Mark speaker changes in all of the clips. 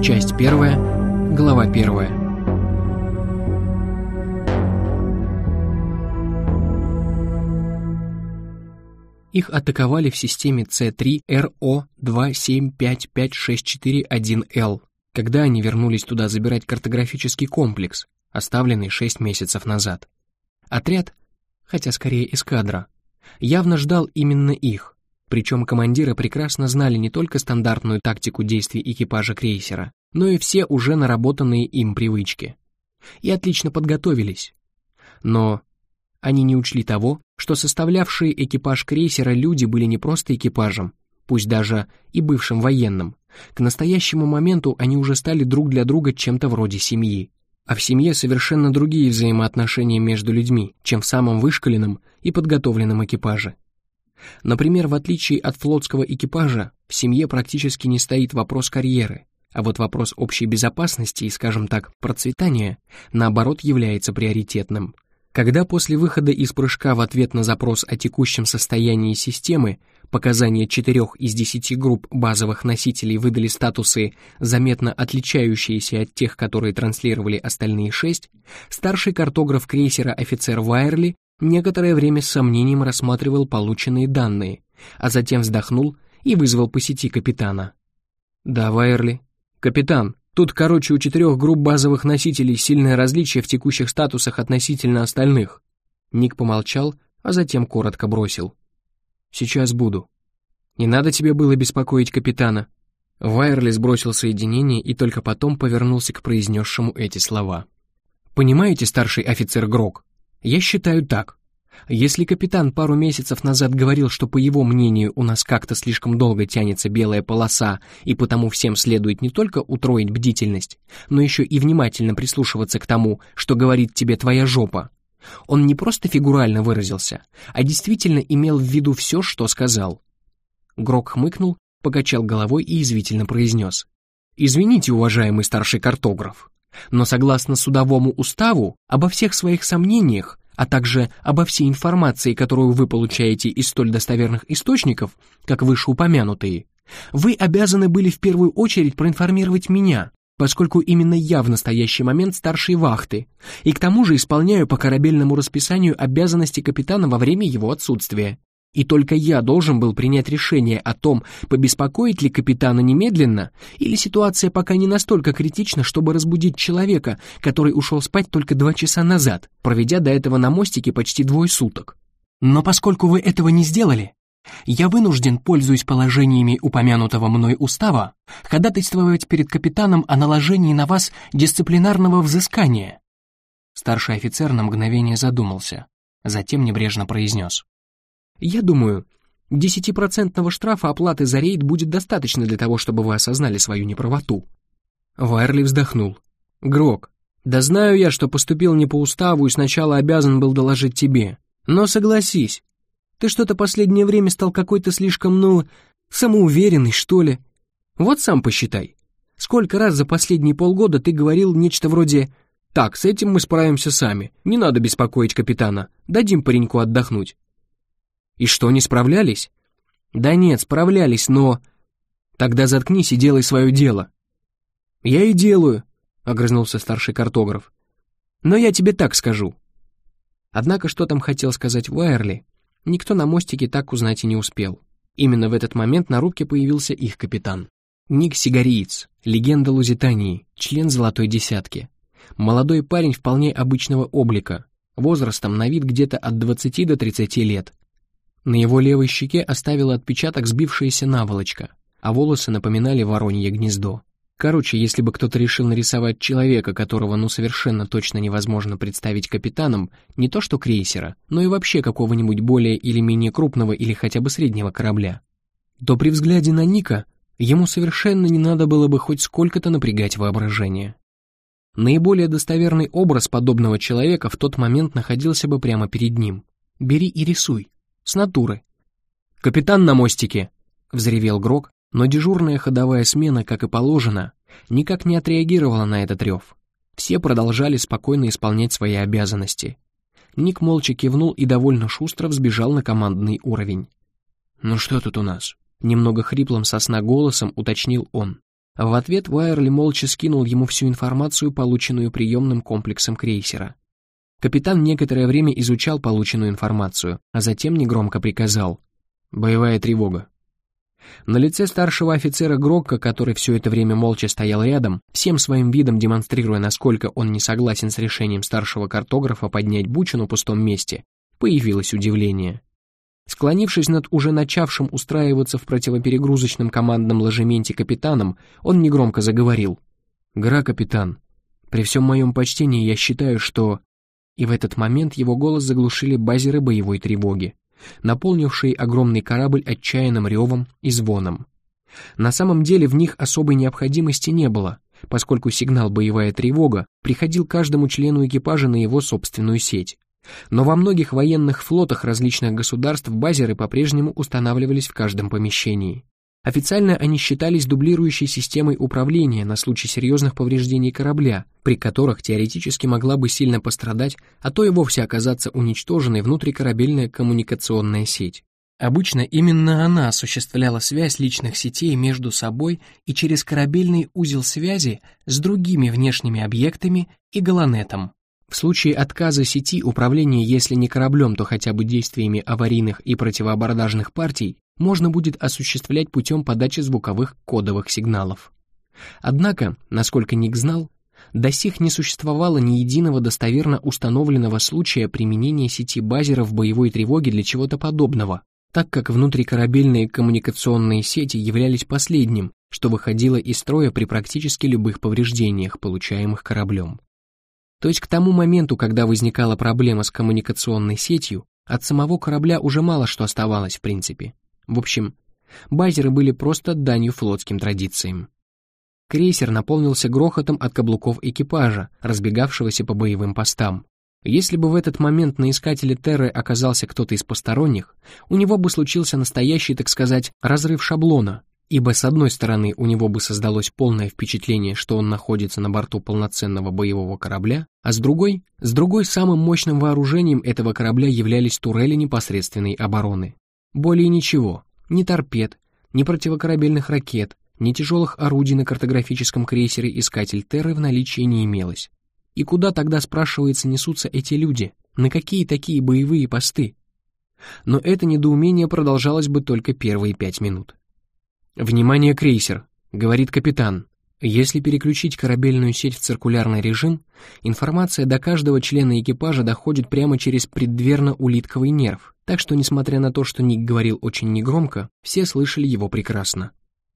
Speaker 1: Часть первая, глава первая. Их атаковали в системе C3RO2755641L, когда они вернулись туда забирать картографический комплекс, оставленный 6 месяцев назад. Отряд, хотя скорее эскадра, явно ждал именно их, причем командиры прекрасно знали не только стандартную тактику действий экипажа крейсера, но и все уже наработанные им привычки. И отлично подготовились. Но они не учли того, что составлявшие экипаж крейсера люди были не просто экипажем, пусть даже и бывшим военным. К настоящему моменту они уже стали друг для друга чем-то вроде семьи. А в семье совершенно другие взаимоотношения между людьми, чем в самом вышкаленном и подготовленном экипаже. Например, в отличие от флотского экипажа, в семье практически не стоит вопрос карьеры, а вот вопрос общей безопасности и, скажем так, процветания, наоборот, является приоритетным. Когда после выхода из прыжка в ответ на запрос о текущем состоянии системы показания четырех из десяти групп базовых носителей выдали статусы, заметно отличающиеся от тех, которые транслировали остальные шесть, старший картограф крейсера офицер Вайерли некоторое время с сомнением рассматривал полученные данные, а затем вздохнул и вызвал по сети капитана. «Да, Вайерли. Капитан, тут, короче, у четырех групп базовых носителей сильное различие в текущих статусах относительно остальных». Ник помолчал, а затем коротко бросил. «Сейчас буду». «Не надо тебе было беспокоить капитана». Вайерли сбросил соединение и только потом повернулся к произнесшему эти слова. «Понимаете, старший офицер Грок, я считаю так. Если капитан пару месяцев назад говорил, что, по его мнению, у нас как-то слишком долго тянется белая полоса, и потому всем следует не только утроить бдительность, но еще и внимательно прислушиваться к тому, что говорит тебе твоя жопа, он не просто фигурально выразился, а действительно имел в виду все, что сказал. Грок хмыкнул, покачал головой и извительно произнес. «Извините, уважаемый старший картограф, но согласно судовому уставу, обо всех своих сомнениях, а также обо всей информации, которую вы получаете из столь достоверных источников, как вышеупомянутые, вы обязаны были в первую очередь проинформировать меня, поскольку именно я в настоящий момент старший вахты, и к тому же исполняю по корабельному расписанию обязанности капитана во время его отсутствия. И только я должен был принять решение о том, побеспокоить ли капитана немедленно, или ситуация пока не настолько критична, чтобы разбудить человека, который ушел спать только два часа назад, проведя до этого на мостике почти двое суток. Но поскольку вы этого не сделали, я вынужден, пользуясь положениями упомянутого мной устава, ходатайствовать перед капитаном о наложении на вас дисциплинарного взыскания». Старший офицер на мгновение задумался, затем небрежно произнес. «Я думаю, десятипроцентного штрафа оплаты за рейд будет достаточно для того, чтобы вы осознали свою неправоту». Вайерли вздохнул. «Грок, да знаю я, что поступил не по уставу и сначала обязан был доложить тебе. Но согласись, ты что-то последнее время стал какой-то слишком, ну, самоуверенный, что ли. Вот сам посчитай. Сколько раз за последние полгода ты говорил нечто вроде «Так, с этим мы справимся сами, не надо беспокоить капитана, дадим пареньку отдохнуть». И что, не справлялись? Да нет, справлялись, но... Тогда заткнись и делай свое дело. Я и делаю, огрызнулся старший картограф. Но я тебе так скажу. Однако что там хотел сказать Уайерли, Никто на мостике так узнать и не успел. Именно в этот момент на рубке появился их капитан. Ник Сигариец, легенда Лузитании, член золотой десятки. Молодой парень вполне обычного облика, возрастом на вид где-то от 20 до 30 лет. На его левой щеке оставила отпечаток сбившаяся наволочка, а волосы напоминали воронье гнездо. Короче, если бы кто-то решил нарисовать человека, которого ну совершенно точно невозможно представить капитаном, не то что крейсера, но и вообще какого-нибудь более или менее крупного или хотя бы среднего корабля, то при взгляде на Ника ему совершенно не надо было бы хоть сколько-то напрягать воображение. Наиболее достоверный образ подобного человека в тот момент находился бы прямо перед ним. «Бери и рисуй. С натуры». «Капитан на мостике!» — взревел Грок, но дежурная ходовая смена, как и положено, никак не отреагировала на этот рев. Все продолжали спокойно исполнять свои обязанности. Ник молча кивнул и довольно шустро взбежал на командный уровень. «Ну что тут у нас?» Немного хриплым сосна голосом уточнил он. В ответ Уайерли молча скинул ему всю информацию, полученную приемным комплексом крейсера. Капитан некоторое время изучал полученную информацию, а затем негромко приказал «Боевая тревога». На лице старшего офицера Грокка, который все это время молча стоял рядом, всем своим видом демонстрируя, насколько он не согласен с решением старшего картографа поднять бучу на пустом месте, появилось удивление. Склонившись над уже начавшим устраиваться в противоперегрузочном командном ложементе капитаном, он негромко заговорил. «Гра, капитан, при всем моем почтении я считаю, что...» И в этот момент его голос заглушили базеры боевой тревоги, наполнившие огромный корабль отчаянным ревом и звоном. На самом деле в них особой необходимости не было, поскольку сигнал «боевая тревога» приходил каждому члену экипажа на его собственную сеть. Но во многих военных флотах различных государств базеры по-прежнему устанавливались в каждом помещении. Официально они считались дублирующей системой управления на случай серьезных повреждений корабля, при которых теоретически могла бы сильно пострадать, а то и вовсе оказаться уничтоженной внутрикорабельная коммуникационная сеть. Обычно именно она осуществляла связь личных сетей между собой и через корабельный узел связи с другими внешними объектами и галанетом. В случае отказа сети управления, если не кораблем, то хотя бы действиями аварийных и противоабордажных партий, можно будет осуществлять путем подачи звуковых кодовых сигналов. Однако, насколько Ник знал, до сих не существовало ни единого достоверно установленного случая применения сети базеров боевой тревоги для чего-то подобного, так как внутрикорабельные коммуникационные сети являлись последним, что выходило из строя при практически любых повреждениях, получаемых кораблем. То есть к тому моменту, когда возникала проблема с коммуникационной сетью, от самого корабля уже мало что оставалось в принципе. В общем, базеры были просто данью флотским традициям. Крейсер наполнился грохотом от каблуков экипажа, разбегавшегося по боевым постам. Если бы в этот момент на искателе Терры оказался кто-то из посторонних, у него бы случился настоящий, так сказать, разрыв шаблона, ибо с одной стороны у него бы создалось полное впечатление, что он находится на борту полноценного боевого корабля, а с другой, с другой самым мощным вооружением этого корабля являлись турели непосредственной обороны. Более ничего, ни торпед, ни противокорабельных ракет, ни тяжелых орудий на картографическом крейсере «Искатель Терры» в наличии не имелось. И куда тогда, спрашивается, несутся эти люди? На какие такие боевые посты? Но это недоумение продолжалось бы только первые пять минут. «Внимание, крейсер!» — говорит капитан. Если переключить корабельную сеть в циркулярный режим, информация до каждого члена экипажа доходит прямо через преддверно-улитковый нерв, так что, несмотря на то, что Ник говорил очень негромко, все слышали его прекрасно.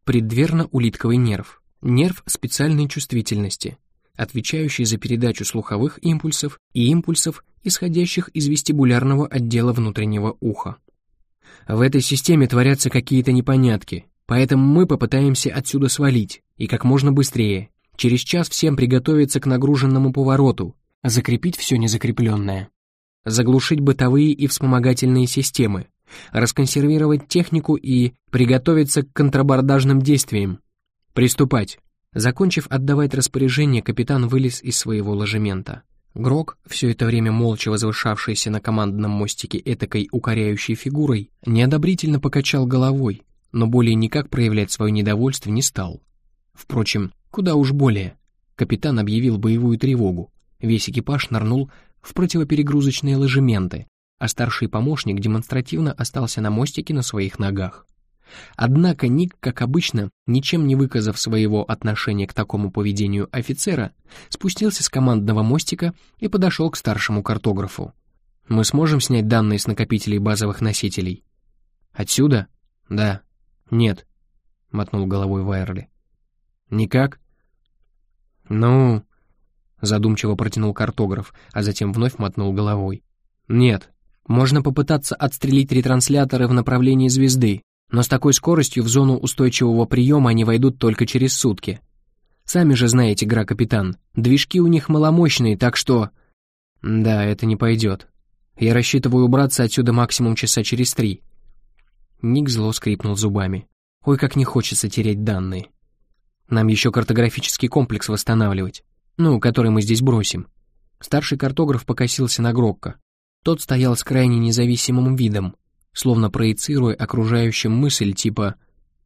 Speaker 1: Преддверно-улитковый нерв — нерв специальной чувствительности, отвечающий за передачу слуховых импульсов и импульсов, исходящих из вестибулярного отдела внутреннего уха. В этой системе творятся какие-то непонятки, Поэтому мы попытаемся отсюда свалить, и как можно быстрее. Через час всем приготовиться к нагруженному повороту, закрепить все незакрепленное. Заглушить бытовые и вспомогательные системы, расконсервировать технику и приготовиться к контрабордажным действиям. Приступать. Закончив отдавать распоряжение, капитан вылез из своего ложемента. Грок, все это время молча возвышавшийся на командном мостике этакой укоряющей фигурой, неодобрительно покачал головой, но более никак проявлять свое недовольство не стал. Впрочем, куда уж более. Капитан объявил боевую тревогу. Весь экипаж нырнул в противоперегрузочные ложементы, а старший помощник демонстративно остался на мостике на своих ногах. Однако Ник, как обычно, ничем не выказав своего отношения к такому поведению офицера, спустился с командного мостика и подошел к старшему картографу. «Мы сможем снять данные с накопителей базовых носителей?» «Отсюда?» «Да», «Нет», — мотнул головой Вайерли. «Никак?» «Ну...» — задумчиво протянул картограф, а затем вновь мотнул головой. «Нет, можно попытаться отстрелить ретрансляторы в направлении звезды, но с такой скоростью в зону устойчивого приема они войдут только через сутки. Сами же знаете, гра-капитан, движки у них маломощные, так что...» «Да, это не пойдет. Я рассчитываю убраться отсюда максимум часа через три. Ник зло скрипнул зубами. «Ой, как не хочется терять данные. Нам еще картографический комплекс восстанавливать, ну, который мы здесь бросим». Старший картограф покосился на Грокко. Тот стоял с крайне независимым видом, словно проецируя окружающим мысль типа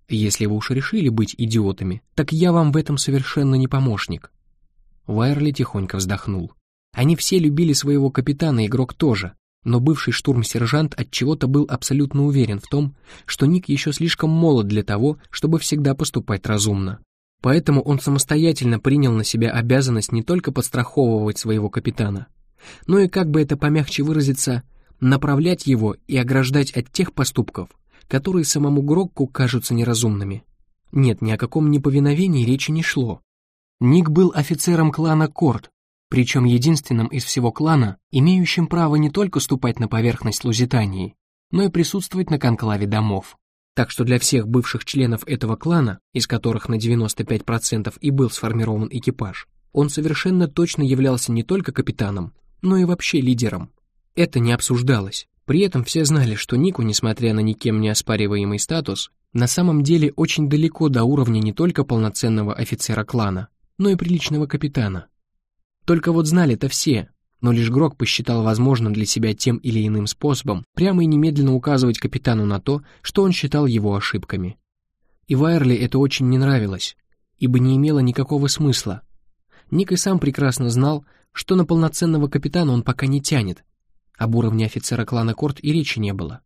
Speaker 1: Если вы уж решили быть идиотами, так я вам в этом совершенно не помощник. Вайерли тихонько вздохнул. Они все любили своего капитана, игрок тоже, но бывший штурм-сержант от чего-то был абсолютно уверен в том, что Ник еще слишком молод для того, чтобы всегда поступать разумно. Поэтому он самостоятельно принял на себя обязанность не только подстраховывать своего капитана, но и, как бы это помягче выразиться, направлять его и ограждать от тех поступков, которые самому Грокку кажутся неразумными. Нет, ни о каком неповиновении речи не шло. Ник был офицером клана Корт, причем единственным из всего клана, имеющим право не только ступать на поверхность Лузитании, но и присутствовать на конклаве домов. Так что для всех бывших членов этого клана, из которых на 95% и был сформирован экипаж, он совершенно точно являлся не только капитаном, но и вообще лидером. Это не обсуждалось. При этом все знали, что Нику, несмотря на никем не оспариваемый статус, на самом деле очень далеко до уровня не только полноценного офицера клана, но и приличного капитана. Только вот знали это все, но лишь Грок посчитал возможным для себя тем или иным способом прямо и немедленно указывать капитану на то, что он считал его ошибками. И Вайерли это очень не нравилось, ибо не имело никакого смысла. Ник и сам прекрасно знал, что на полноценного капитана он пока не тянет. Об уровне офицера клана Корт и речи не было.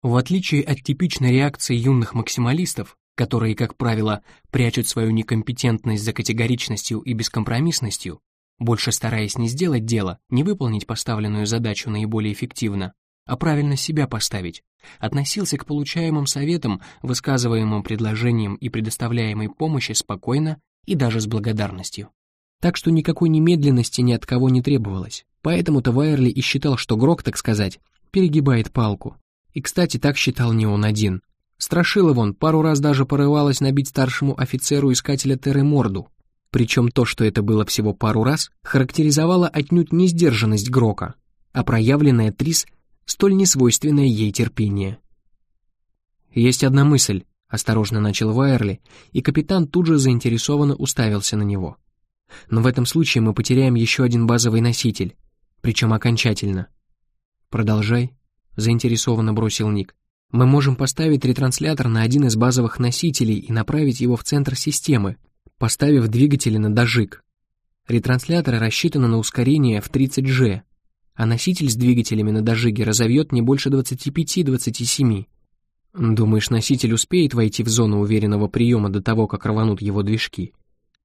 Speaker 1: В отличие от типичной реакции юных максималистов, которые, как правило, прячут свою некомпетентность за категоричностью и бескомпромиссностью, больше стараясь не сделать дело, не выполнить поставленную задачу наиболее эффективно, а правильно себя поставить, относился к получаемым советам, высказываемым предложениям и предоставляемой помощи спокойно и даже с благодарностью. Так что никакой немедленности ни от кого не требовалось. Поэтому-то и считал, что Грок, так сказать, перегибает палку. И, кстати, так считал не он один. Страшила вон, пару раз даже порывалась набить старшему офицеру искателя Терры морду, причем то, что это было всего пару раз, характеризовало отнюдь не сдержанность Грока, а проявленное Трис столь несвойственное ей терпение. «Есть одна мысль», — осторожно начал Вайерли, и капитан тут же заинтересованно уставился на него. «Но в этом случае мы потеряем еще один базовый носитель, причем окончательно». «Продолжай», — заинтересованно бросил Ник. «Мы можем поставить ретранслятор на один из базовых носителей и направить его в центр системы, поставив двигатели на дожиг. Ретрансляторы рассчитаны на ускорение в 30G, а носитель с двигателями на дожиге разовьет не больше 25-27. Думаешь, носитель успеет войти в зону уверенного приема до того, как рванут его движки?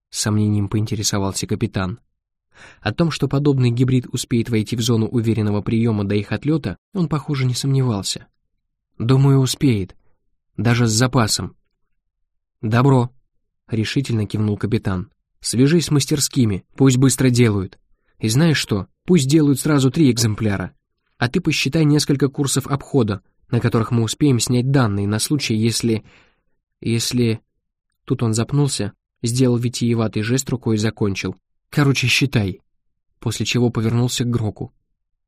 Speaker 1: С сомнением поинтересовался капитан. О том, что подобный гибрид успеет войти в зону уверенного приема до их отлета, он, похоже, не сомневался. Думаю, успеет. Даже с запасом. Добро, — решительно кивнул капитан. «Свяжись с мастерскими, пусть быстро делают. И знаешь что, пусть делают сразу три экземпляра. А ты посчитай несколько курсов обхода, на которых мы успеем снять данные на случай, если... если...» Тут он запнулся, сделал витиеватый жест рукой и закончил. «Короче, считай». После чего повернулся к Гроку.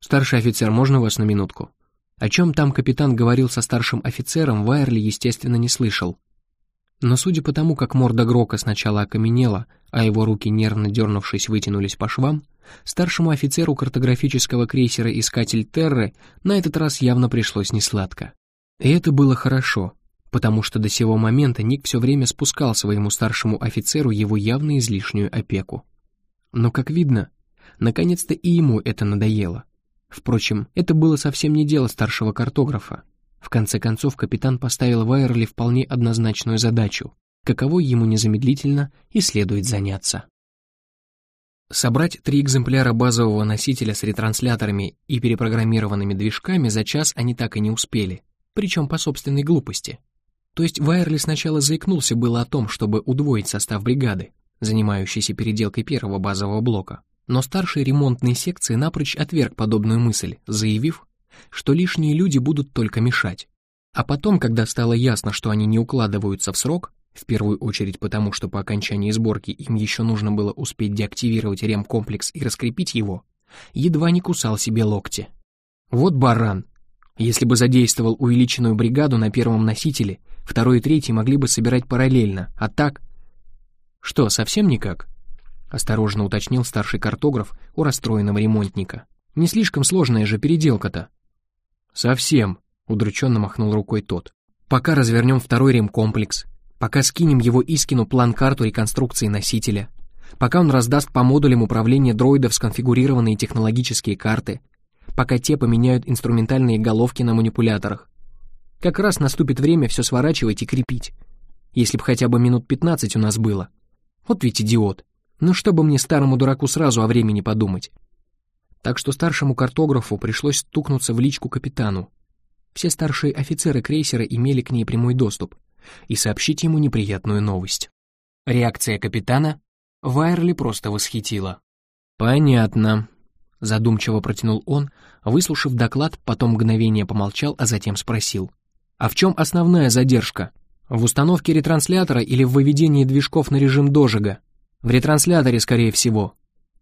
Speaker 1: «Старший офицер, можно вас на минутку?» О чем там капитан говорил со старшим офицером, Вайерли, естественно, не слышал. Но судя по тому, как морда Грока сначала окаменела, а его руки, нервно дернувшись, вытянулись по швам, старшему офицеру картографического крейсера «Искатель Терры» на этот раз явно пришлось несладко. И это было хорошо, потому что до сего момента Ник все время спускал своему старшему офицеру его явно излишнюю опеку. Но, как видно, наконец-то и ему это надоело. Впрочем, это было совсем не дело старшего картографа, в конце концов, капитан поставил Вайерли вполне однозначную задачу, каковой ему незамедлительно и следует заняться. Собрать три экземпляра базового носителя с ретрансляторами и перепрограммированными движками за час они так и не успели, причем по собственной глупости. То есть Вайерли сначала заикнулся было о том, чтобы удвоить состав бригады, занимающейся переделкой первого базового блока, но старший ремонтной секции напрочь отверг подобную мысль, заявив, что лишние люди будут только мешать. А потом, когда стало ясно, что они не укладываются в срок, в первую очередь потому, что по окончании сборки им еще нужно было успеть деактивировать ремкомплекс и раскрепить его, едва не кусал себе локти. Вот баран. Если бы задействовал увеличенную бригаду на первом носителе, второй и третий могли бы собирать параллельно, а так... Что, совсем никак? Осторожно уточнил старший картограф у расстроенного ремонтника. Не слишком сложная же переделка-то. «Совсем», — удрученно махнул рукой тот. Пока развернем второй ремкомплекс, пока скинем его Искину план-карту реконструкции носителя, пока он раздаст по модулям управления дроидов сконфигурированные технологические карты, пока те поменяют инструментальные головки на манипуляторах. Как раз наступит время все сворачивать и крепить. Если бы хотя бы минут 15 у нас было. Вот ведь идиот. Ну чтобы мне старому дураку сразу о времени подумать. Так что старшему картографу пришлось стукнуться в личку капитану. Все старшие офицеры крейсера имели к ней прямой доступ. И сообщить ему неприятную новость. Реакция капитана Вайерли просто восхитила. «Понятно», — задумчиво протянул он, выслушав доклад, потом мгновение помолчал, а затем спросил. «А в чем основная задержка? В установке ретранслятора или в выведении движков на режим дожига? В ретрансляторе, скорее всего.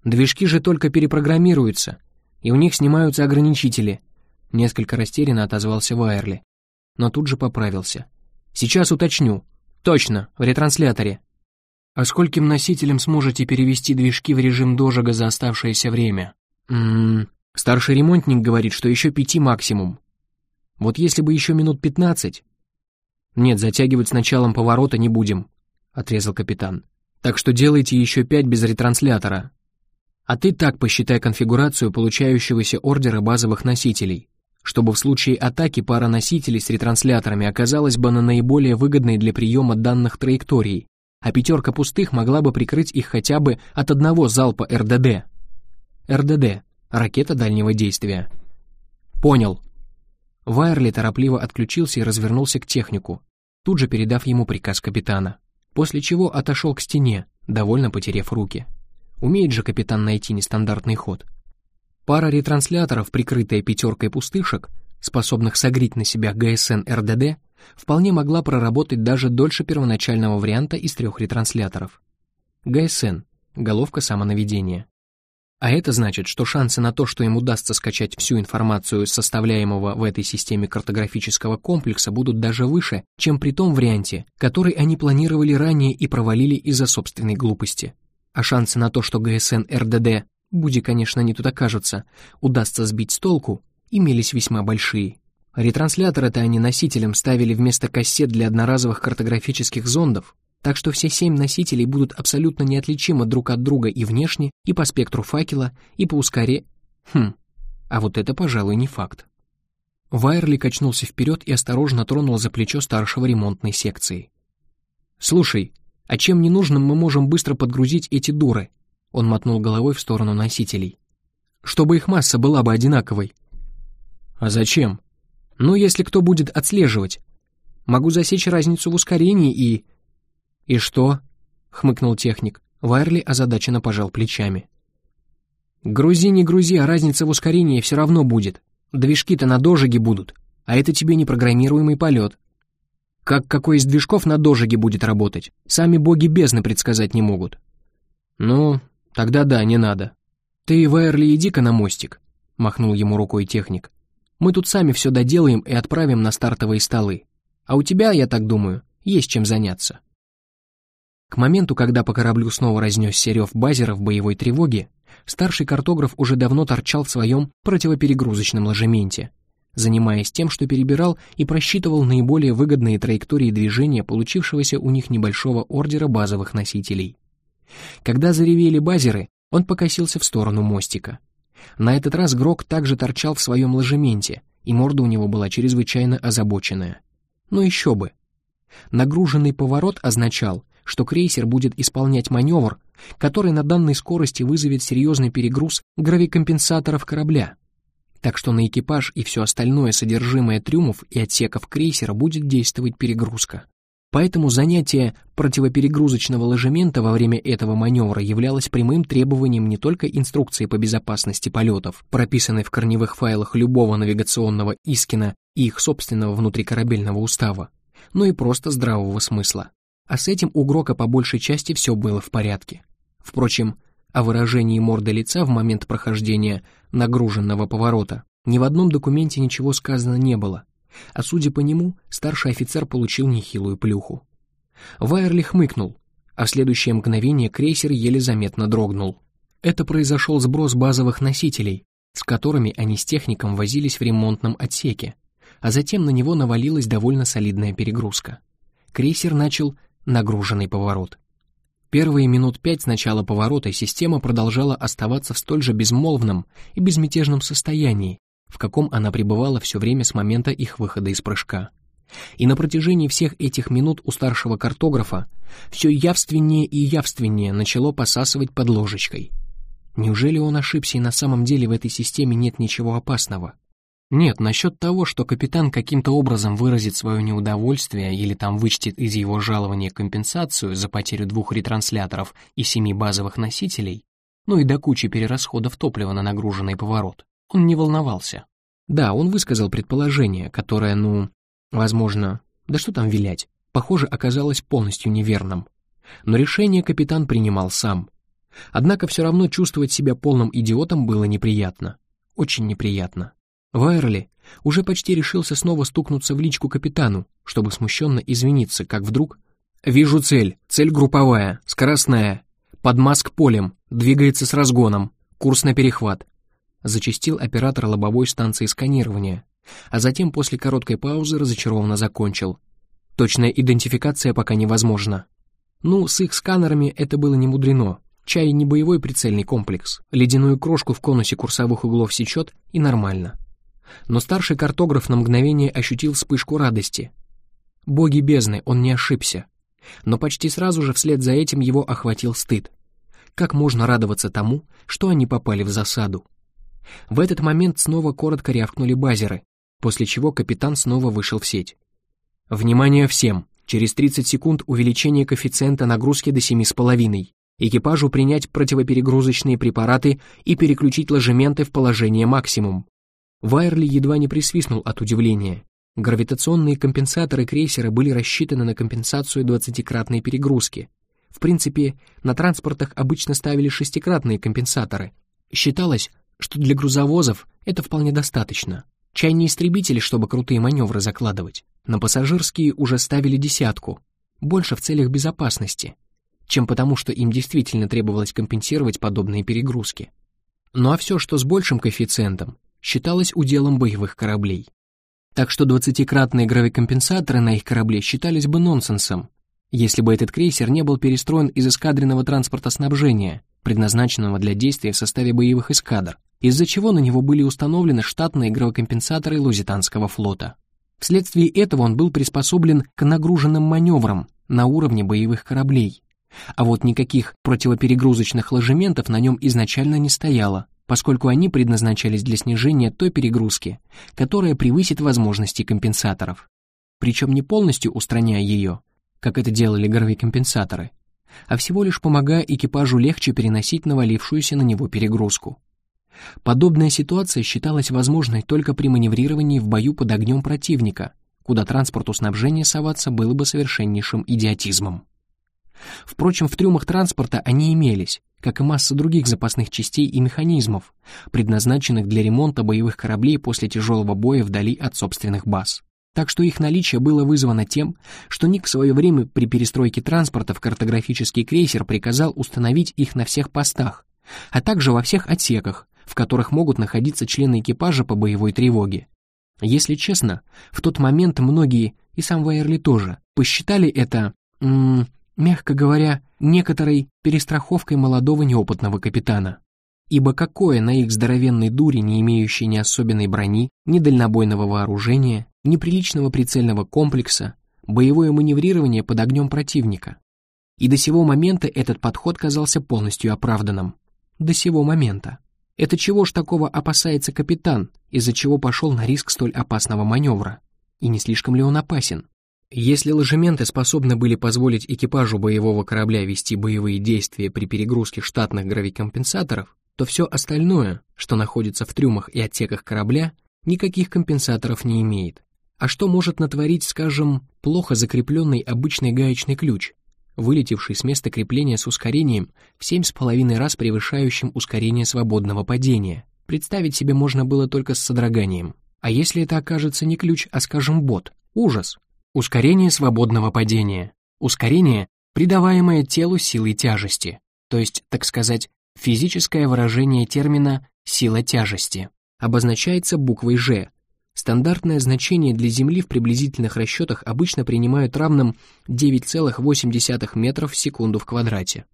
Speaker 1: Движки же только перепрограммируются, и у них снимаются ограничители». Несколько растерянно отозвался Вайерли, но тут же поправился. «Сейчас уточню. Точно, в ретрансляторе. А скольким носителям сможете перевести движки в режим дожига за оставшееся время? Ммм, старший ремонтник говорит, что еще пяти максимум. Вот если бы еще минут пятнадцать... Нет, затягивать с началом поворота не будем, отрезал капитан. Так что делайте еще пять без ретранслятора. А ты так посчитай конфигурацию получающегося ордера базовых носителей, чтобы в случае атаки пара носителей с ретрансляторами оказалась бы на наиболее выгодной для приема данных траектории, а пятерка пустых могла бы прикрыть их хотя бы от одного залпа РДД. РДД — ракета дальнего действия. Понял. Вайерли торопливо отключился и развернулся к технику, тут же передав ему приказ капитана, после чего отошел к стене, довольно потеряв руки. Умеет же капитан найти нестандартный ход. Пара ретрансляторов, прикрытая пятеркой пустышек, способных согреть на себя ГСН РДД, вполне могла проработать даже дольше первоначального варианта из трех ретрансляторов. ГСН — головка самонаведения. А это значит, что шансы на то, что им удастся скачать всю информацию составляемого в этой системе картографического комплекса будут даже выше, чем при том варианте, который они планировали ранее и провалили из-за собственной глупости. А шансы на то, что ГСН РДД, буди, конечно, не тут окажутся, удастся сбить с толку, имелись весьма большие. Ретрансляторы-то они носителям ставили вместо кассет для одноразовых картографических зондов, так что все семь носителей будут абсолютно неотличимы друг от друга и внешне, и по спектру факела, и по ускоре... Хм, а вот это, пожалуй, не факт. Вайерли качнулся вперед и осторожно тронул за плечо старшего ремонтной секции. «Слушай, а чем ненужным мы можем быстро подгрузить эти дуры?» Он мотнул головой в сторону носителей. «Чтобы их масса была бы одинаковой». «А зачем?» Ну, если кто будет отслеживать. Могу засечь разницу в ускорении и... И что? Хмыкнул техник. Вайерли озадаченно пожал плечами. Грузи не грузи, а разница в ускорении все равно будет. Движки-то на дожиге будут, а это тебе непрограммируемый полет. Как какой из движков на дожиге будет работать, сами боги бездны предсказать не могут. Ну, тогда да, не надо. Ты, Вайерли, иди-ка на мостик, махнул ему рукой техник. Мы тут сами все доделаем и отправим на стартовые столы. А у тебя, я так думаю, есть чем заняться. К моменту, когда по кораблю снова разнесся рев базера в боевой тревоге, старший картограф уже давно торчал в своем противоперегрузочном ложементе, занимаясь тем, что перебирал и просчитывал наиболее выгодные траектории движения получившегося у них небольшого ордера базовых носителей. Когда заревели базеры, он покосился в сторону мостика — на этот раз Грок также торчал в своем ложементе, и морда у него была чрезвычайно озабоченная. Но еще бы. Нагруженный поворот означал, что крейсер будет исполнять маневр, который на данной скорости вызовет серьезный перегруз гравикомпенсаторов корабля. Так что на экипаж и все остальное содержимое трюмов и отсеков крейсера будет действовать перегрузка. Поэтому занятие противоперегрузочного ложемента во время этого маневра являлось прямым требованием не только инструкции по безопасности полетов, прописанной в корневых файлах любого навигационного Искина и их собственного внутрикорабельного устава, но и просто здравого смысла. А с этим у Грока по большей части все было в порядке. Впрочем, о выражении морды лица в момент прохождения нагруженного поворота ни в одном документе ничего сказано не было, а судя по нему, старший офицер получил нехилую плюху. Вайерли хмыкнул, а в следующее мгновение крейсер еле заметно дрогнул. Это произошел сброс базовых носителей, с которыми они с техником возились в ремонтном отсеке, а затем на него навалилась довольно солидная перегрузка. Крейсер начал нагруженный поворот. Первые минут пять с начала поворота система продолжала оставаться в столь же безмолвном и безмятежном состоянии, в каком она пребывала все время с момента их выхода из прыжка. И на протяжении всех этих минут у старшего картографа все явственнее и явственнее начало посасывать под ложечкой. Неужели он ошибся и на самом деле в этой системе нет ничего опасного? Нет, насчет того, что капитан каким-то образом выразит свое неудовольствие или там вычтет из его жалования компенсацию за потерю двух ретрансляторов и семи базовых носителей, ну и до кучи перерасходов топлива на нагруженный поворот, он не волновался. Да, он высказал предположение, которое, ну, возможно, да что там вилять, похоже, оказалось полностью неверным. Но решение капитан принимал сам. Однако все равно чувствовать себя полным идиотом было неприятно. Очень неприятно. Вайерли уже почти решился снова стукнуться в личку капитану, чтобы смущенно извиниться, как вдруг... «Вижу цель. Цель групповая, скоростная. Под маск-полем, двигается с разгоном. Курс на перехват». Зачастил оператор лобовой станции сканирования, а затем после короткой паузы разочарованно закончил. Точная идентификация пока невозможна. Ну, с их сканерами это было не мудрено. Чай не боевой прицельный комплекс. Ледяную крошку в конусе курсовых углов сечет и нормально но старший картограф на мгновение ощутил вспышку радости. Боги бездны, он не ошибся. Но почти сразу же вслед за этим его охватил стыд. Как можно радоваться тому, что они попали в засаду? В этот момент снова коротко рявкнули базеры, после чего капитан снова вышел в сеть. «Внимание всем! Через 30 секунд увеличение коэффициента нагрузки до 7,5. Экипажу принять противоперегрузочные препараты и переключить ложементы в положение максимум. Вайерли едва не присвистнул от удивления. Гравитационные компенсаторы крейсера были рассчитаны на компенсацию двадцатикратной перегрузки. В принципе, на транспортах обычно ставили шестикратные компенсаторы. Считалось, что для грузовозов это вполне достаточно. Чай не истребители, чтобы крутые маневры закладывать. На пассажирские уже ставили десятку. Больше в целях безопасности, чем потому, что им действительно требовалось компенсировать подобные перегрузки. Ну а все, что с большим коэффициентом, считалось уделом боевых кораблей. Так что двадцатикратные гравикомпенсаторы на их корабле считались бы нонсенсом, если бы этот крейсер не был перестроен из эскадренного транспорта снабжения, предназначенного для действия в составе боевых эскадр, из-за чего на него были установлены штатные гравикомпенсаторы Лузитанского флота. Вследствие этого он был приспособлен к нагруженным маневрам на уровне боевых кораблей, а вот никаких противоперегрузочных ложементов на нем изначально не стояло, поскольку они предназначались для снижения той перегрузки, которая превысит возможности компенсаторов. Причем не полностью устраняя ее, как это делали компенсаторы, а всего лишь помогая экипажу легче переносить навалившуюся на него перегрузку. Подобная ситуация считалась возможной только при маневрировании в бою под огнем противника, куда транспорту снабжения соваться было бы совершеннейшим идиотизмом. Впрочем, в трюмах транспорта они имелись, как и масса других запасных частей и механизмов, предназначенных для ремонта боевых кораблей после тяжелого боя вдали от собственных баз. Так что их наличие было вызвано тем, что Ник в свое время при перестройке транспорта в картографический крейсер приказал установить их на всех постах, а также во всех отсеках, в которых могут находиться члены экипажа по боевой тревоге. Если честно, в тот момент многие, и сам Вайерли тоже, посчитали это, м -м, мягко говоря, некоторой перестраховкой молодого неопытного капитана. Ибо какое на их здоровенной дуре, не имеющей ни особенной брони, ни дальнобойного вооружения, ни приличного прицельного комплекса, боевое маневрирование под огнем противника. И до сего момента этот подход казался полностью оправданным. До сего момента. Это чего ж такого опасается капитан, из-за чего пошел на риск столь опасного маневра? И не слишком ли он опасен? Если ложементы способны были позволить экипажу боевого корабля вести боевые действия при перегрузке штатных гравикомпенсаторов, то все остальное, что находится в трюмах и отсеках корабля, никаких компенсаторов не имеет. А что может натворить, скажем, плохо закрепленный обычный гаечный ключ, вылетевший с места крепления с ускорением в 7,5 раз превышающим ускорение свободного падения? Представить себе можно было только с содроганием. А если это окажется не ключ, а, скажем, бот? Ужас! Ускорение свободного падения. Ускорение, придаваемое телу силой тяжести, то есть, так сказать, физическое выражение термина «сила тяжести», обозначается буквой «Ж», Стандартное значение для Земли в приблизительных расчетах обычно принимают равным 9,8 метров в секунду в квадрате.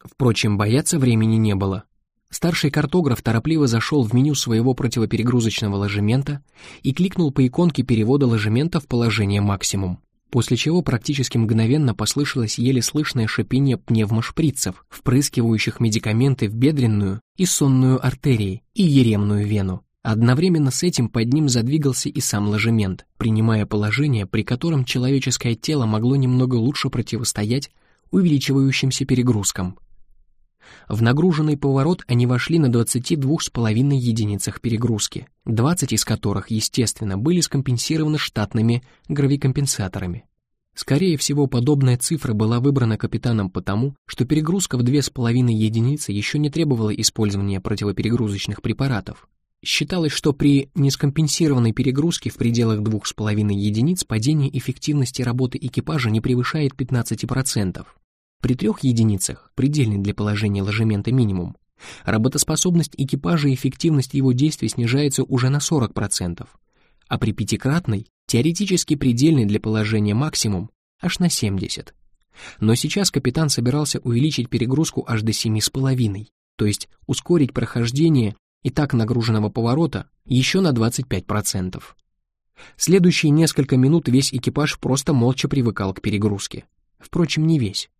Speaker 1: Впрочем, бояться времени не было. Старший картограф торопливо зашел в меню своего противоперегрузочного ложемента и кликнул по иконке перевода ложемента в положение максимум, после чего практически мгновенно послышалось еле слышное шипение пневмошприцев, впрыскивающих медикаменты в бедренную и сонную артерии и еремную вену. Одновременно с этим под ним задвигался и сам ложемент, принимая положение, при котором человеческое тело могло немного лучше противостоять увеличивающимся перегрузкам. В нагруженный поворот они вошли на 22,5 единицах перегрузки, 20 из которых, естественно, были скомпенсированы штатными гравикомпенсаторами. Скорее всего, подобная цифра была выбрана капитаном потому, что перегрузка в 2,5 единицы еще не требовала использования противоперегрузочных препаратов, Считалось, что при нескомпенсированной перегрузке в пределах 2,5 единиц падение эффективности работы экипажа не превышает 15%. При трех единицах, предельный для положения ложемента минимум, работоспособность экипажа и эффективность его действий снижается уже на 40%, а при пятикратной, теоретически предельный для положения максимум, аж на 70%. Но сейчас капитан собирался увеличить перегрузку аж до 7,5, то есть ускорить прохождение и так нагруженного поворота еще на 25%. Следующие несколько минут весь экипаж просто молча привыкал к перегрузке. Впрочем, не весь.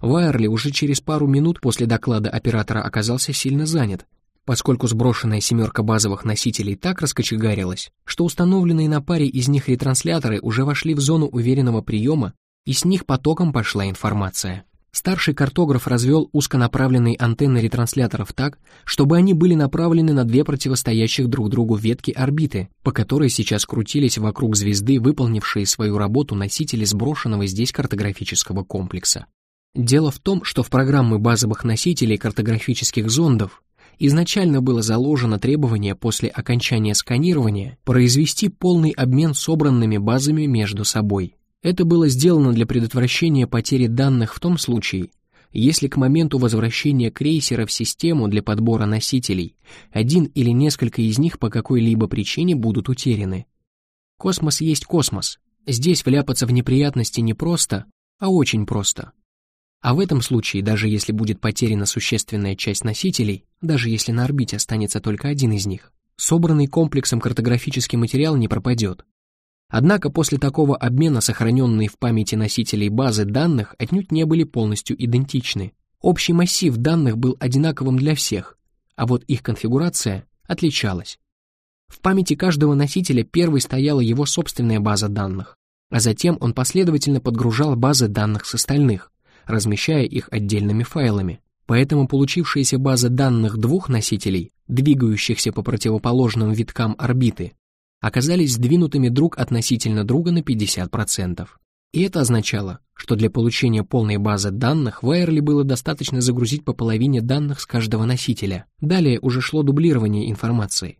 Speaker 1: Вайерли уже через пару минут после доклада оператора оказался сильно занят, поскольку сброшенная семерка базовых носителей так раскочегарилась, что установленные на паре из них ретрансляторы уже вошли в зону уверенного приема, и с них потоком пошла информация. Старший картограф развел узконаправленные антенны ретрансляторов так, чтобы они были направлены на две противостоящих друг другу ветки орбиты, по которой сейчас крутились вокруг звезды, выполнившие свою работу носители сброшенного здесь картографического комплекса. Дело в том, что в программы базовых носителей картографических зондов изначально было заложено требование после окончания сканирования произвести полный обмен собранными базами между собой. Это было сделано для предотвращения потери данных в том случае, если к моменту возвращения крейсера в систему для подбора носителей один или несколько из них по какой-либо причине будут утеряны. Космос есть космос. Здесь вляпаться в неприятности не просто, а очень просто. А в этом случае, даже если будет потеряна существенная часть носителей, даже если на орбите останется только один из них, собранный комплексом картографический материал не пропадет. Однако после такого обмена сохраненные в памяти носителей базы данных отнюдь не были полностью идентичны. Общий массив данных был одинаковым для всех, а вот их конфигурация отличалась. В памяти каждого носителя первой стояла его собственная база данных, а затем он последовательно подгружал базы данных с остальных, размещая их отдельными файлами. Поэтому получившаяся база данных двух носителей, двигающихся по противоположным виткам орбиты, оказались сдвинутыми друг относительно друга на 50%. И это означало, что для получения полной базы данных в Airly было достаточно загрузить по половине данных с каждого носителя. Далее уже шло дублирование информации.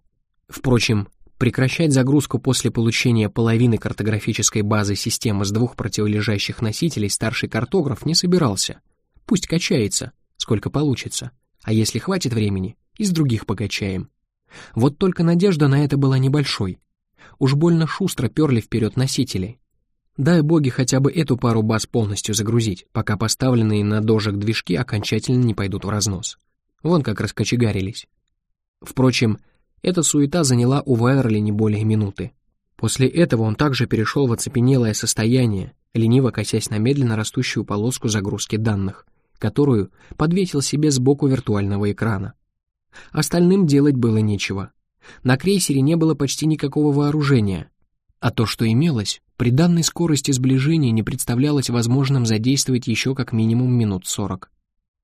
Speaker 1: Впрочем, прекращать загрузку после получения половины картографической базы системы с двух противолежащих носителей старший картограф не собирался. Пусть качается, сколько получится. А если хватит времени, из других покачаем. Вот только надежда на это была небольшой. Уж больно шустро перли вперед носители. Дай боги хотя бы эту пару баз полностью загрузить, пока поставленные на дожек движки окончательно не пойдут в разнос. Вон как раскочегарились. Впрочем, эта суета заняла у Вайерли не более минуты. После этого он также перешел в оцепенелое состояние, лениво косясь на медленно растущую полоску загрузки данных, которую подветил себе сбоку виртуального экрана. Остальным делать было нечего. На крейсере не было почти никакого вооружения, а то, что имелось, при данной скорости сближения не представлялось возможным задействовать еще как минимум минут сорок.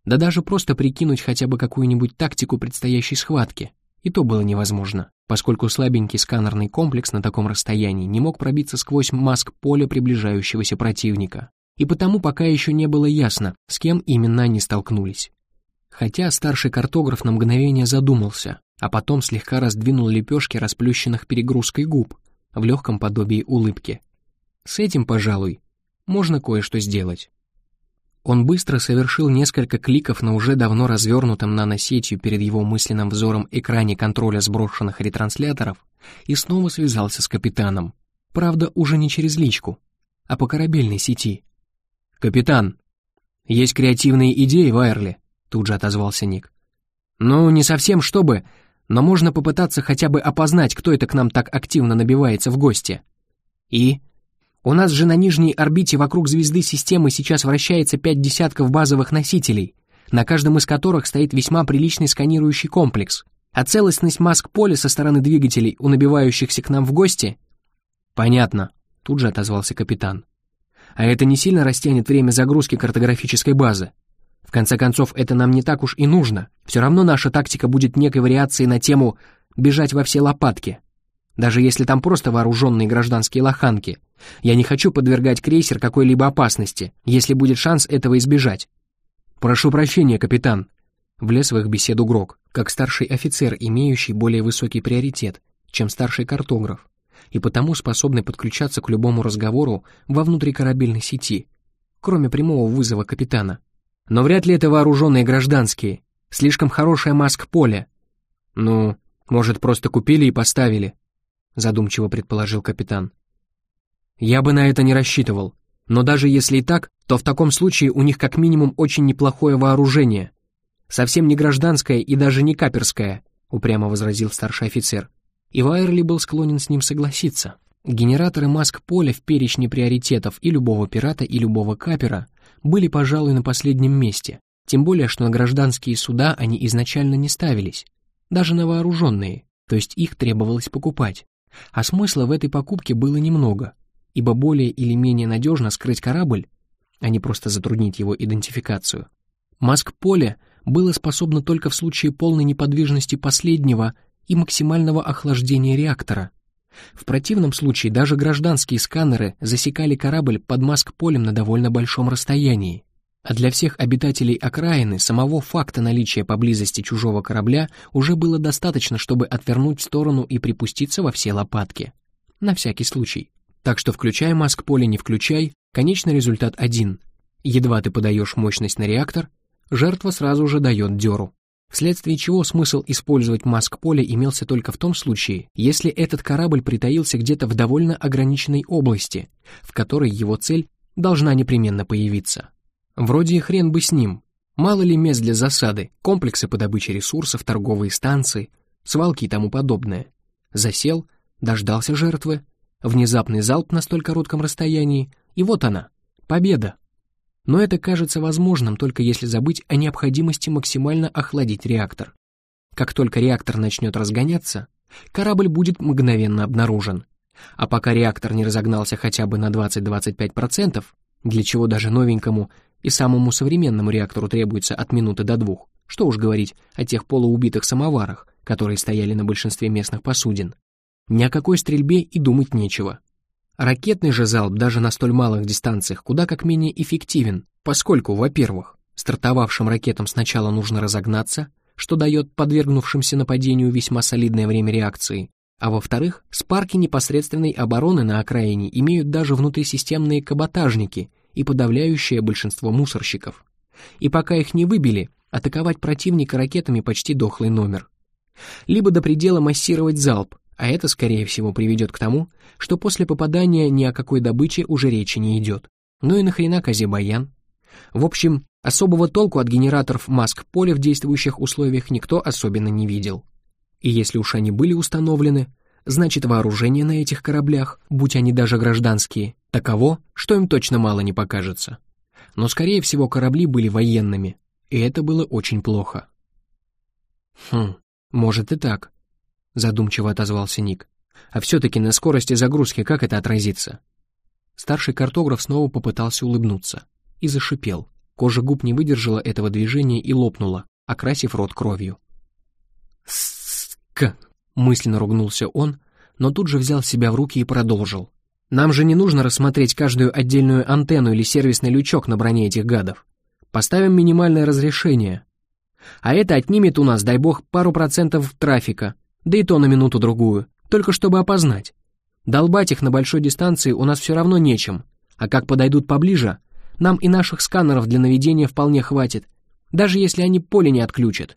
Speaker 1: Да даже просто прикинуть хотя бы какую-нибудь тактику предстоящей схватки, и то было невозможно, поскольку слабенький сканерный комплекс на таком расстоянии не мог пробиться сквозь маск поля приближающегося противника, и потому пока еще не было ясно, с кем именно они столкнулись. Хотя старший картограф на мгновение задумался, а потом слегка раздвинул лепешки расплющенных перегрузкой губ в легком подобии улыбки. С этим, пожалуй, можно кое-что сделать. Он быстро совершил несколько кликов на уже давно развернутом наносетью перед его мысленным взором экране контроля сброшенных ретрансляторов и снова связался с капитаном. Правда, уже не через личку, а по корабельной сети. «Капитан, есть креативные идеи, Вайерли?» Тут же отозвался Ник. «Ну, не совсем чтобы, но можно попытаться хотя бы опознать, кто это к нам так активно набивается в гости. И? У нас же на нижней орбите вокруг звезды системы сейчас вращается пять десятков базовых носителей, на каждом из которых стоит весьма приличный сканирующий комплекс. А целостность маск-поля со стороны двигателей у набивающихся к нам в гости? Понятно, тут же отозвался капитан. А это не сильно растянет время загрузки картографической базы. В конце концов, это нам не так уж и нужно. Все равно наша тактика будет некой вариацией на тему «бежать во все лопатки». Даже если там просто вооруженные гражданские лоханки. Я не хочу подвергать крейсер какой-либо опасности, если будет шанс этого избежать. «Прошу прощения, капитан», — влез в их беседу Грок, как старший офицер, имеющий более высокий приоритет, чем старший картограф, и потому способный подключаться к любому разговору во внутрикорабельной сети, кроме прямого вызова капитана. Но вряд ли это вооруженные гражданские. Слишком хорошая маск-поле. Ну, может, просто купили и поставили, задумчиво предположил капитан. Я бы на это не рассчитывал. Но даже если и так, то в таком случае у них как минимум очень неплохое вооружение. Совсем не гражданское и даже не каперское, упрямо возразил старший офицер. И Вайерли был склонен с ним согласиться. Генераторы маск-поля в перечне приоритетов и любого пирата, и любого капера были, пожалуй, на последнем месте, тем более, что на гражданские суда они изначально не ставились, даже на вооруженные, то есть их требовалось покупать. А смысла в этой покупке было немного, ибо более или менее надежно скрыть корабль, а не просто затруднить его идентификацию. Маск-поле было способно только в случае полной неподвижности последнего и максимального охлаждения реактора, в противном случае даже гражданские сканеры засекали корабль под маск-полем на довольно большом расстоянии. А для всех обитателей окраины самого факта наличия поблизости чужого корабля уже было достаточно, чтобы отвернуть в сторону и припуститься во все лопатки. На всякий случай. Так что включай маск-поле, не включай, конечный результат один. Едва ты подаешь мощность на реактор, жертва сразу же дает дёру вследствие чего смысл использовать маск-поле имелся только в том случае, если этот корабль притаился где-то в довольно ограниченной области, в которой его цель должна непременно появиться. Вроде и хрен бы с ним. Мало ли мест для засады, комплексы по добыче ресурсов, торговые станции, свалки и тому подобное. Засел, дождался жертвы, внезапный залп на столь коротком расстоянии, и вот она, победа. Но это кажется возможным только если забыть о необходимости максимально охладить реактор. Как только реактор начнет разгоняться, корабль будет мгновенно обнаружен. А пока реактор не разогнался хотя бы на 20-25%, для чего даже новенькому и самому современному реактору требуется от минуты до двух, что уж говорить о тех полуубитых самоварах, которые стояли на большинстве местных посудин. Ни о какой стрельбе и думать нечего. Ракетный же залп даже на столь малых дистанциях куда как менее эффективен, поскольку, во-первых, стартовавшим ракетам сначала нужно разогнаться, что дает подвергнувшимся нападению весьма солидное время реакции, а во-вторых, спарки непосредственной обороны на окраине имеют даже внутрисистемные каботажники и подавляющее большинство мусорщиков. И пока их не выбили, атаковать противника ракетами почти дохлый номер. Либо до предела массировать залп, а это, скорее всего, приведет к тому, что после попадания ни о какой добыче уже речи не идет. Ну и нахрена Казибаян? В общем, особого толку от генераторов маск-поля в действующих условиях никто особенно не видел. И если уж они были установлены, значит вооружение на этих кораблях, будь они даже гражданские, таково, что им точно мало не покажется. Но, скорее всего, корабли были военными, и это было очень плохо. Хм, может и так задумчиво отозвался Ник. А все-таки на скорости загрузки как это отразится? Старший картограф снова попытался улыбнуться и зашипел. Кожа губ не выдержала этого движения и лопнула, окрасив рот кровью. «Ск!» — мысленно ругнулся он, но тут же взял себя в руки и продолжил. «Нам же не нужно рассмотреть каждую отдельную антенну или сервисный лючок на броне этих гадов. Поставим минимальное разрешение. А это отнимет у нас, дай бог, пару процентов трафика, да и то на минуту-другую, только чтобы опознать. Долбать их на большой дистанции у нас все равно нечем, а как подойдут поближе, нам и наших сканеров для наведения вполне хватит, даже если они поле не отключат.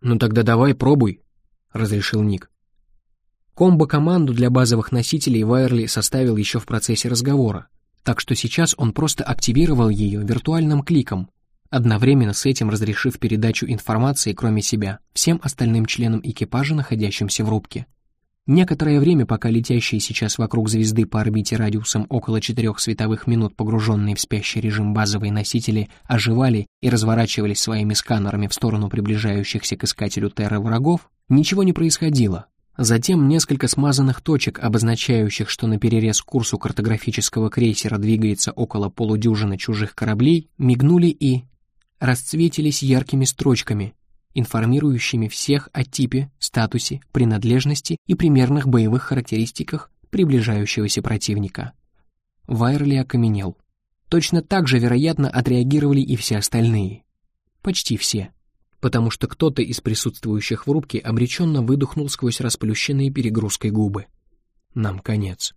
Speaker 1: «Ну тогда давай пробуй», — разрешил Ник. Комбо-команду для базовых носителей Вайерли составил еще в процессе разговора, так что сейчас он просто активировал ее виртуальным кликом, одновременно с этим разрешив передачу информации, кроме себя, всем остальным членам экипажа, находящимся в рубке. Некоторое время, пока летящие сейчас вокруг звезды по орбите радиусом около четырех световых минут погруженные в спящий режим базовые носители оживали и разворачивались своими сканерами в сторону приближающихся к искателю Терры врагов, ничего не происходило. Затем несколько смазанных точек, обозначающих, что на перерез курсу картографического крейсера двигается около полудюжины чужих кораблей, мигнули и расцветились яркими строчками, информирующими всех о типе, статусе, принадлежности и примерных боевых характеристиках приближающегося противника. Вайерли окаменел. Точно так же, вероятно, отреагировали и все остальные. Почти все. Потому что кто-то из присутствующих в рубке обреченно выдохнул сквозь расплющенные перегрузкой губы. Нам конец.